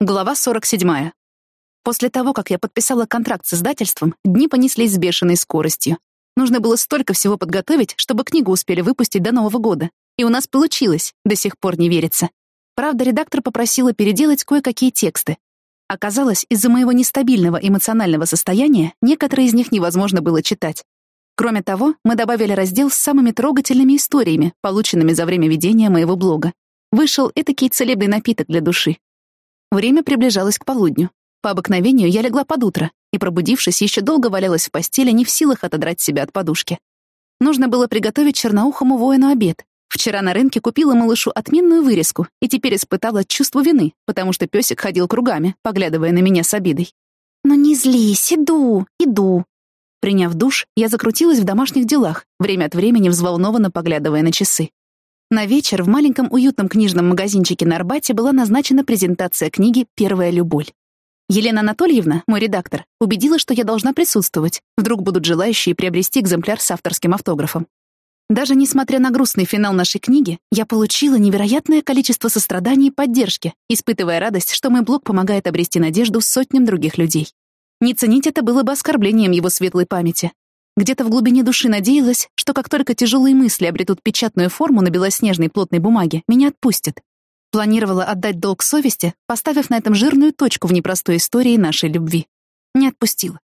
Глава 47. После того, как я подписала контракт с издательством, дни понеслись с бешеной скоростью. Нужно было столько всего подготовить, чтобы книгу успели выпустить до Нового года. И у нас получилось, до сих пор не верится. Правда, редактор попросила переделать кое-какие тексты. Оказалось, из-за моего нестабильного эмоционального состояния некоторые из них невозможно было читать. Кроме того, мы добавили раздел с самыми трогательными историями, полученными за время ведения моего блога. Вышел этакий целебный напиток для души. Время приближалось к полудню. По обыкновению я легла под утро и, пробудившись, еще долго валялась в постели, не в силах отодрать себя от подушки. Нужно было приготовить черноухому воину обед. Вчера на рынке купила малышу отменную вырезку и теперь испытала чувство вины, потому что песик ходил кругами, поглядывая на меня с обидой. «Ну не злись, иду, иду». Приняв душ, я закрутилась в домашних делах, время от времени взволнованно поглядывая на часы. На вечер в маленьком уютном книжном магазинчике на Арбате была назначена презентация книги «Первая любовь». Елена Анатольевна, мой редактор, убедила, что я должна присутствовать, вдруг будут желающие приобрести экземпляр с авторским автографом. Даже несмотря на грустный финал нашей книги, я получила невероятное количество сострадания и поддержки, испытывая радость, что мой блог помогает обрести надежду сотням других людей. Не ценить это было бы оскорблением его светлой памяти, где-то в глубине души надеялась, что как только тяжелые мысли обретут печатную форму на белоснежной плотной бумаге, меня отпустят. Планировала отдать долг совести, поставив на этом жирную точку в непростой истории нашей любви. Не отпустила.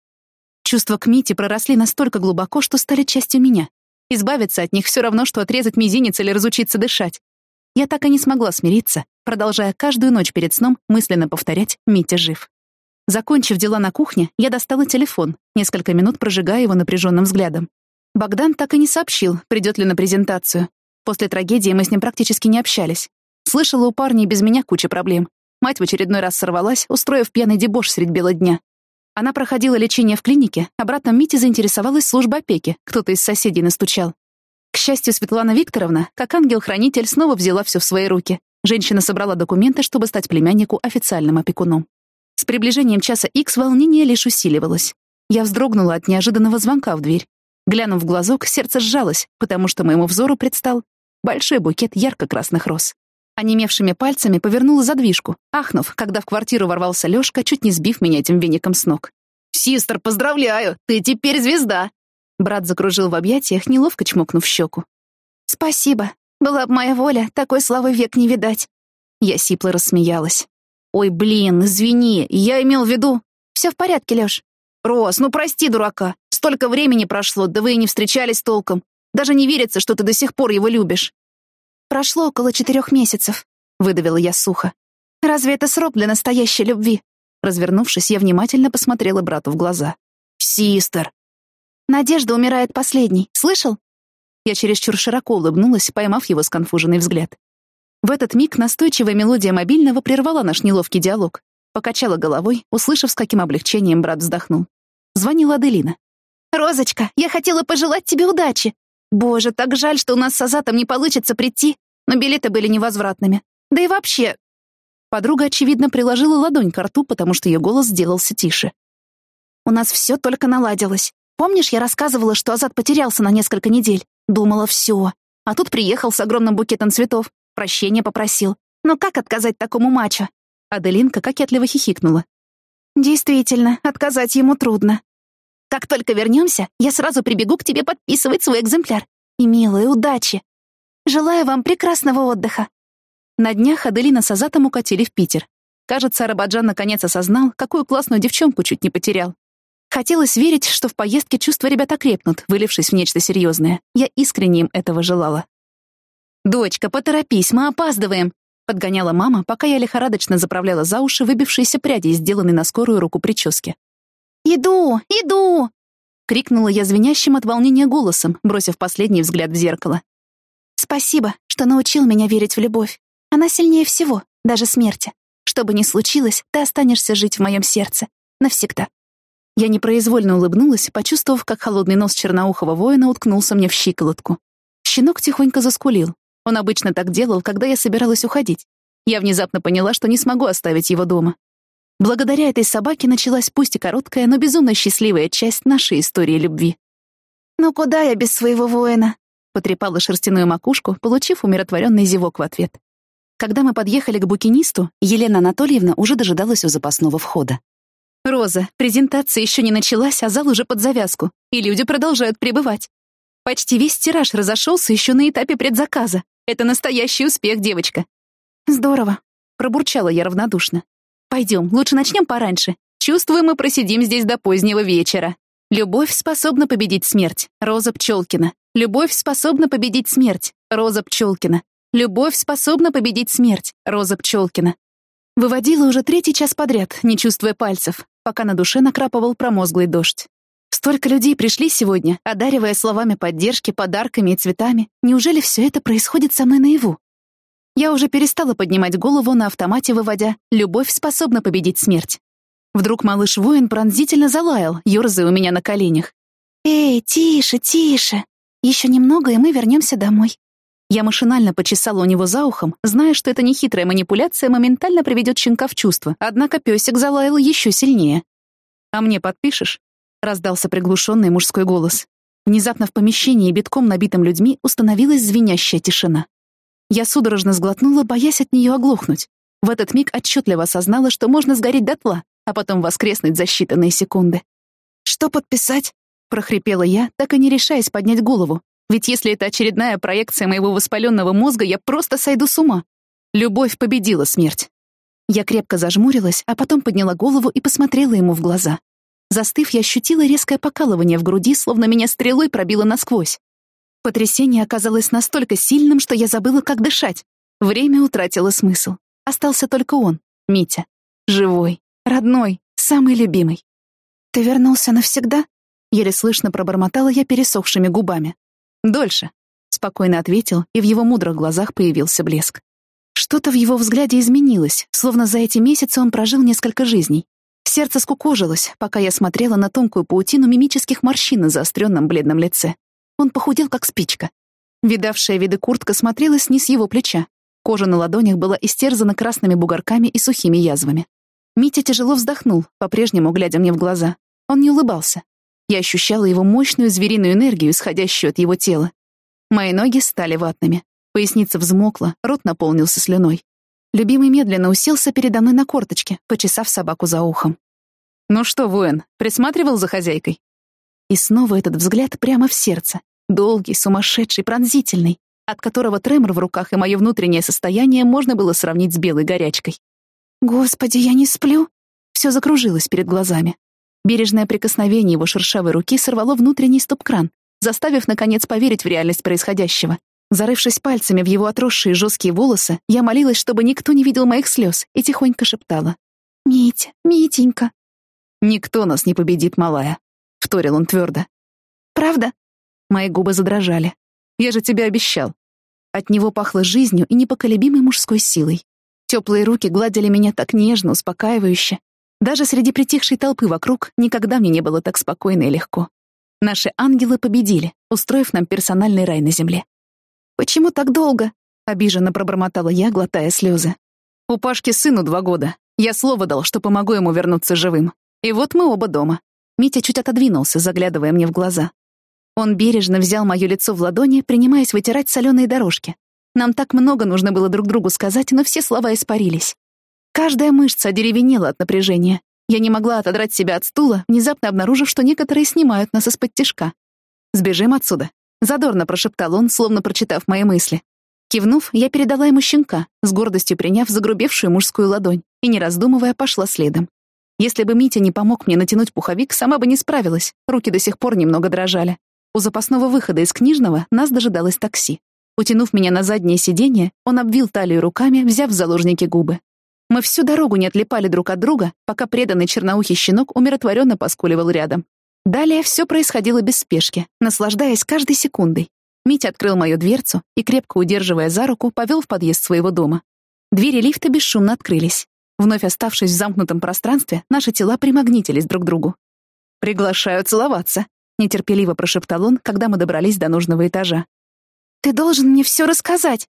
Чувства к Мите проросли настолько глубоко, что стали частью меня. Избавиться от них все равно, что отрезать мизинец или разучиться дышать. Я так и не смогла смириться, продолжая каждую ночь перед сном мысленно повторять «Митя жив». Закончив дела на кухне, я достала телефон, несколько минут прожигая его напряженным взглядом. Богдан так и не сообщил, придет ли на презентацию. После трагедии мы с ним практически не общались. Слышала у парня и без меня куча проблем. Мать в очередной раз сорвалась, устроив пьяный дебош средь бела дня. Она проходила лечение в клинике, а братом Мити заинтересовалась служба опеки, кто-то из соседей настучал. К счастью, Светлана Викторовна, как ангел-хранитель, снова взяла все в свои руки. Женщина собрала документы, чтобы стать племяннику официальным опекуном. С приближением часа Икс волнение лишь усиливалось. Я вздрогнула от неожиданного звонка в дверь. Глянув в глазок, сердце сжалось, потому что моему взору предстал большой букет ярко-красных роз. Онемевшими пальцами повернула задвижку, ахнув, когда в квартиру ворвался Лёшка, чуть не сбив меня этим веником с ног. «Систер, поздравляю! Ты теперь звезда!» Брат закружил в объятиях, неловко чмокнув щеку. «Спасибо. Была б моя воля, такой славы век не видать». Я сипло рассмеялась. «Ой, блин, извини, я имел в виду...» «Все в порядке, Лёш». «Рос, ну прости, дурака. Столько времени прошло, да вы и не встречались толком. Даже не верится, что ты до сих пор его любишь». «Прошло около четырех месяцев», — выдавила я сухо. «Разве это срок для настоящей любви?» Развернувшись, я внимательно посмотрела брату в глаза. «Систер!» «Надежда умирает последней. Слышал?» Я чересчур широко улыбнулась, поймав его сконфуженный взгляд. В этот миг настойчивая мелодия мобильного прервала наш неловкий диалог. Покачала головой, услышав, с каким облегчением брат вздохнул. Звонила Аделина. «Розочка, я хотела пожелать тебе удачи. Боже, так жаль, что у нас с Азатом не получится прийти, но билеты были невозвратными. Да и вообще...» Подруга, очевидно, приложила ладонь к рту, потому что ее голос сделался тише. «У нас все только наладилось. Помнишь, я рассказывала, что Азат потерялся на несколько недель? Думала, все. А тут приехал с огромным букетом цветов. Прощения попросил. Но как отказать такому мачо? Аделинка кокетливо хихикнула. Действительно, отказать ему трудно. Как только вернемся, я сразу прибегу к тебе подписывать свой экземпляр. И милой удачи. Желаю вам прекрасного отдыха. На днях Аделина с Азатом укатили в Питер. Кажется, Арабаджан наконец осознал, какую классную девчонку чуть не потерял. Хотелось верить, что в поездке чувства ребят окрепнут, вылившись в нечто серьезное. Я искренне им этого желала. «Дочка, поторопись, мы опаздываем!» — подгоняла мама, пока я лихорадочно заправляла за уши выбившиеся пряди, сделанные на скорую руку прически. «Иду! Иду!» — крикнула я звенящим от волнения голосом, бросив последний взгляд в зеркало. «Спасибо, что научил меня верить в любовь. Она сильнее всего, даже смерти. Что бы ни случилось, ты останешься жить в моем сердце. Навсегда». Я непроизвольно улыбнулась, почувствовав, как холодный нос черноухого воина уткнулся мне в щиколотку. Щенок тихонько заскулил, он обычно так делал, когда я собиралась уходить. Я внезапно поняла, что не смогу оставить его дома. Благодаря этой собаке началась пусть и короткая, но безумно счастливая часть нашей истории любви. «Ну куда я без своего воина?» — потрепала шерстяную макушку, получив умиротворенный зевок в ответ. Когда мы подъехали к букинисту, Елена Анатольевна уже дожидалась у запасного входа. «Роза, презентация еще не началась, а зал уже под завязку, и люди продолжают прибывать. Почти весь тираж разошелся еще на этапе предзаказа. Это настоящий успех, девочка». «Здорово», — пробурчала я равнодушно. «Пойдем, лучше начнем пораньше. Чувствую, мы просидим здесь до позднего вечера». Любовь способна победить смерть. Роза Пчелкина. Любовь способна победить смерть. Роза Пчелкина. Любовь способна победить смерть. Роза Пчелкина. Выводила уже третий час подряд, не чувствуя пальцев, пока на душе накрапывал промозглый дождь. Столько людей пришли сегодня, одаривая словами поддержки, подарками и цветами. Неужели все это происходит со мной наяву? Я уже перестала поднимать голову на автомате, выводя «Любовь способна победить смерть». Вдруг малыш-воин пронзительно залаял, ерзая у меня на коленях. «Эй, тише, тише! Еще немного, и мы вернемся домой». Я машинально почесала у него за ухом, зная, что эта нехитрая манипуляция моментально приведет щенка в чувство, однако песик залаял еще сильнее. «А мне подпишешь?» — раздался приглушенный мужской голос. Внезапно в помещении, битком набитым людьми, установилась звенящая тишина. Я судорожно сглотнула, боясь от нее оглохнуть. В этот миг отчетливо осознала, что можно сгореть дотла, а потом воскреснуть за считанные секунды. «Что подписать?» — прохрипела я, так и не решаясь поднять голову. Ведь если это очередная проекция моего воспаленного мозга, я просто сойду с ума. Любовь победила смерть. Я крепко зажмурилась, а потом подняла голову и посмотрела ему в глаза. Застыв, я ощутила резкое покалывание в груди, словно меня стрелой пробило насквозь. Потрясение оказалось настолько сильным, что я забыла, как дышать. Время утратило смысл. Остался только он, Митя. Живой, Родной, самый любимый. Ты вернулся навсегда? Еле слышно пробормотала я пересохшими губами. Дольше, спокойно ответил, и в его мудрых глазах появился блеск. Что-то в его взгляде изменилось, словно за эти месяцы он прожил несколько жизней. Сердце скукожилось, пока я смотрела на тонкую паутину мимических морщин на заостренном бледном лице. Он похудел, как спичка. Видавшая виды куртка смотрелась не с его плеча. Кожа на ладонях была истерзана красными бугорками и сухими язвами. Митя тяжело вздохнул, по-прежнему глядя мне в глаза. Он не улыбался. Я ощущала его мощную звериную энергию, исходящую от его тела. Мои ноги стали ватными. Поясница взмокла, рот наполнился слюной. Любимый медленно уселся передо мной на корточке, почесав собаку за ухом. «Ну что, воин, присматривал за хозяйкой?» И снова этот взгляд прямо в сердце. Долгий, сумасшедший, пронзительный, от которого тремор в руках и мое внутреннее состояние можно было сравнить с белой горячкой. Господи, я не сплю. Все закружилось перед глазами. Бережное прикосновение его шершавой руки сорвало внутренний стоп-кран, заставив, наконец, поверить в реальность происходящего. Зарывшись пальцами в его отросшие жесткие волосы, я молилась, чтобы никто не видел моих слез, и тихонько шептала. «Митя, Митенька». «Никто нас не победит, малая», — вторил он твердо. «Правда?» Мои губы задрожали. «Я же тебе обещал». От него пахло жизнью и непоколебимой мужской силой. Теплые руки гладили меня так нежно, успокаивающе. Даже среди притихшей толпы вокруг никогда мне не было так спокойно и легко. Наши ангелы победили, устроив нам персональный рай на земле. «Почему так долго?» — обиженно пробормотала я, глотая слезы. «У Пашки сыну два года. Я слово дал, что помогу ему вернуться живым. И вот мы оба дома». Митя чуть отодвинулся, заглядывая мне в глаза. Он бережно взял мое лицо в ладони, принимаясь вытирать соленые дорожки, нам так много нужно было друг другу сказать, но все слова испарились. Каждая мышца одеревенела от напряжения. Я не могла отодрать себя от стула, внезапно обнаружив, что некоторые снимают нас из-под тишка. «Сбежим отсюда», — задорно прошептал он, словно прочитав мои мысли. Кивнув, я передала ему щенка, с гордостью приняв загрубевшую мужскую ладонь, и, не раздумывая, пошла следом. Если бы Митя не помог мне натянуть пуховик, сама бы не справилась, руки до сих пор немного дрожали. У запасного выхода из книжного нас дожидалось такси. Утянув меня на заднее сиденье, он обвил талию руками, взяв в заложники губы. Мы всю дорогу не отлипали друг от друга, пока преданный черноухий щенок умиротворенно поскуливал рядом. Далее все происходило без спешки, наслаждаясь каждой секундой. Митя открыл мою дверцу и, крепко удерживая за руку, повел в подъезд своего дома. Двери лифта бесшумно открылись. Вновь оставшись в замкнутом пространстве, наши тела примагнитились друг к другу. «Приглашаю целоваться», — нетерпеливо прошептал он, когда мы добрались до нужного этажа. «Ты должен мне все рассказать».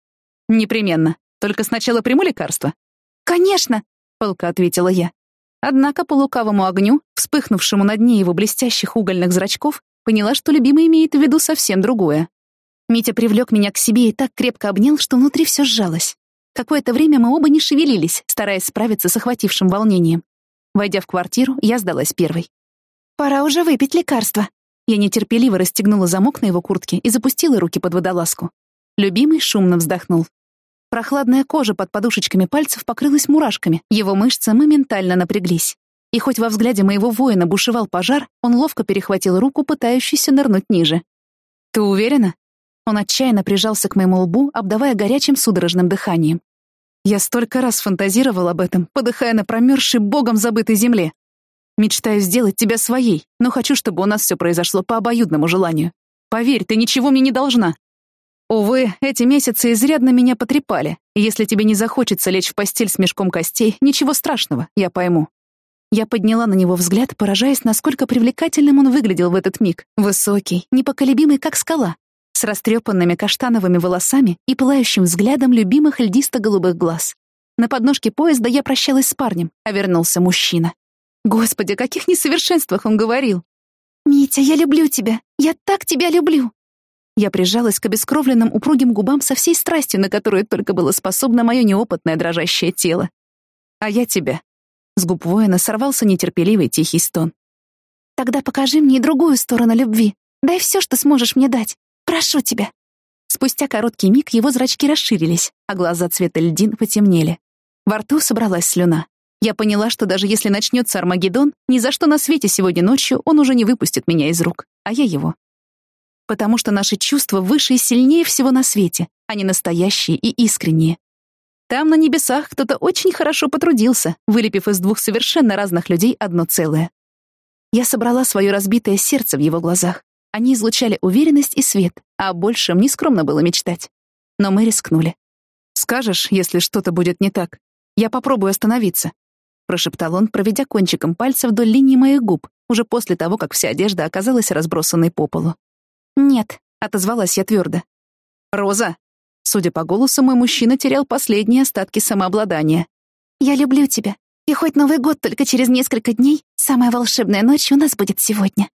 «Непременно. Только сначала приму лекарство». «Конечно», — пылко ответила я. Однако по лукавому огню, вспыхнувшему на дне его блестящих угольных зрачков, поняла, что любимый имеет в виду совсем другое. Митя привлек меня к себе и так крепко обнял, что внутри все сжалось. Какое-то время мы оба не шевелились, стараясь справиться с охватившим волнением. Войдя в квартиру, я сдалась первой. «Пора уже выпить лекарство». Я нетерпеливо расстегнула замок на его куртке и запустила руки под водолазку. Любимый шумно вздохнул. Прохладная кожа под подушечками пальцев покрылась мурашками, его мышцы моментально напряглись. И хоть во взгляде моего воина бушевал пожар, он ловко перехватил руку, пытающуюся нырнуть ниже. «Ты уверена?» Он отчаянно прижался к моему лбу, обдавая горячим судорожным дыханием. Я столько раз фантазировал об этом, подыхая на промерзшей богом забытой земле. Мечтаю сделать тебя своей, но хочу, чтобы у нас все произошло по обоюдному желанию. Поверь, ты ничего мне не должна. Увы, эти месяцы изрядно меня потрепали, если тебе не захочется лечь в постель с мешком костей, ничего страшного, я пойму. Я подняла на него взгляд, поражаясь, насколько привлекательным он выглядел в этот миг. Высокий, непоколебимый, как скала, с растрепанными каштановыми волосами и пылающим взглядом любимых льдисто-голубых глаз. На подножке поезда я прощалась с парнем, а вернулся мужчина. Господи, о каких несовершенствах он говорил! «Митя, я люблю тебя! Я так тебя люблю!» Я прижалась к обескровленным упругим губам со всей страстью, на которую только было способно мое неопытное дрожащее тело. «А я тебя!» С губ воина сорвался нетерпеливый тихий стон. «Тогда покажи мне и другую сторону любви. Дай все, что сможешь мне дать. Прошу тебя!» Спустя короткий миг его зрачки расширились, а глаза цвета льдин потемнели. Во рту собралась слюна. Я поняла, что даже если начнется Армагеддон, ни за что на свете сегодня ночью он уже не выпустит меня из рук, а я его. Потому что наши чувства выше и сильнее всего на свете, они настоящие и искренние. Там, на небесах, кто-то очень хорошо потрудился, вылепив из двух совершенно разных людей одно целое. Я собрала свое разбитое сердце в его глазах, они излучали уверенность и свет, а большем не скромно было мечтать. Но мы рискнули. «Скажешь, если что-то будет не так? Я попробую остановиться», — прошептал он, проведя кончиком пальца вдоль линии моих губ, уже после того, как вся одежда оказалась разбросанной по полу. «Нет», — отозвалась я твердо. «Роза!» Судя по голосу, мой мужчина терял последние остатки самообладания. «Я люблю тебя, и хоть Новый год только через несколько дней, самая волшебная ночь у нас будет сегодня».